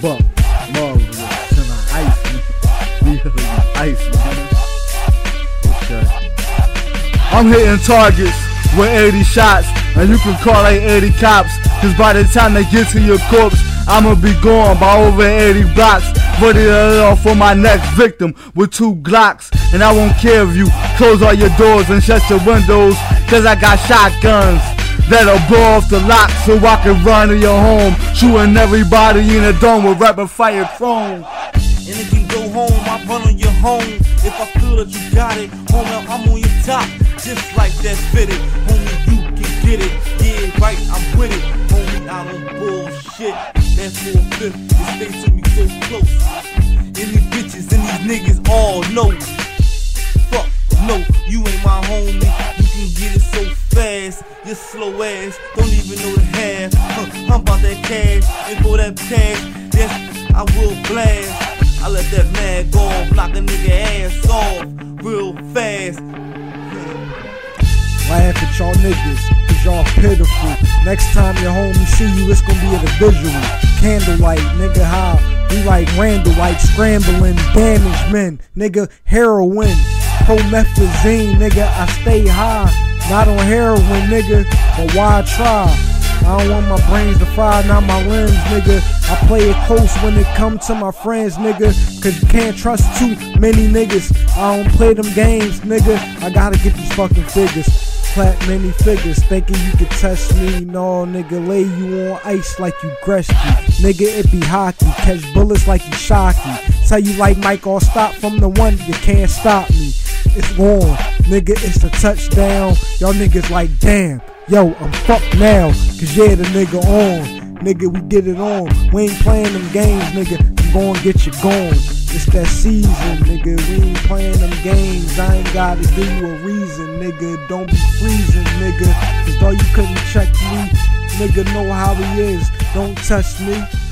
bump. Ice. Ice, man. Okay. I'm hitting targets with 80 shots, and you can call like 80 cops. Cause by the time they get to your corpse, I'ma be gone by over 80 blocks. Ready to off for my next victim with two Glocks. And I won't care if you close all your doors and shut your windows. Cause I got shotguns that'll blow off the lock so I can run to your home. Shooting everybody in the dome with rapid fire chrome. And if you go home, I run on your home. If I feel that you got it, homie, I'm on your top. Just like that fitted, homie, you can get it. Yeah, right, I'm with it. Homie, I don't bullshit. That 450, it stays to me so close. And these bitches and these niggas all know. Fuck, no, you ain't my homie. Can get it so fast, you slow ass. Don't even know the half. Huh, I'm about that cash, and for that cash, yes, I will blast. I let that man go, block a nigga ass off real fast. Laugh at y'all niggas, cause y'all pitiful. Next time your homie see you, it's gonna be at a visual. Candlelight, nigga, how we like Randall White, scrambling, damaged men, nigga, heroin, promethazine, nigga, I stay high. Not on heroin, nigga, but why try? I don't want my brains to fry, not my limbs, nigga. I play it close when it come to my friends, nigga. Cause you can't trust too many niggas. I don't play them games, nigga. I gotta get these fucking figures. Plat many figures, thinking you could test me. No, nigga, lay you on ice like you Gretzky. Nigga, it be hockey. Catch bullets like you Shockey. Tell you like Mike, all stop from the one, you can't stop me. It's on, nigga, it's a touchdown. Y'all niggas like, damn, yo, I'm fucked now. Cause yeah, the nigga on. Nigga, we get it on. We ain't playing them games, nigga. I'm gonna get you going. It's that season, nigga. We ain't playing them games. I ain't gotta give you a reason, nigga. Don't be freezing, nigga. Cause though you couldn't check me, nigga know how he is. Don't touch me.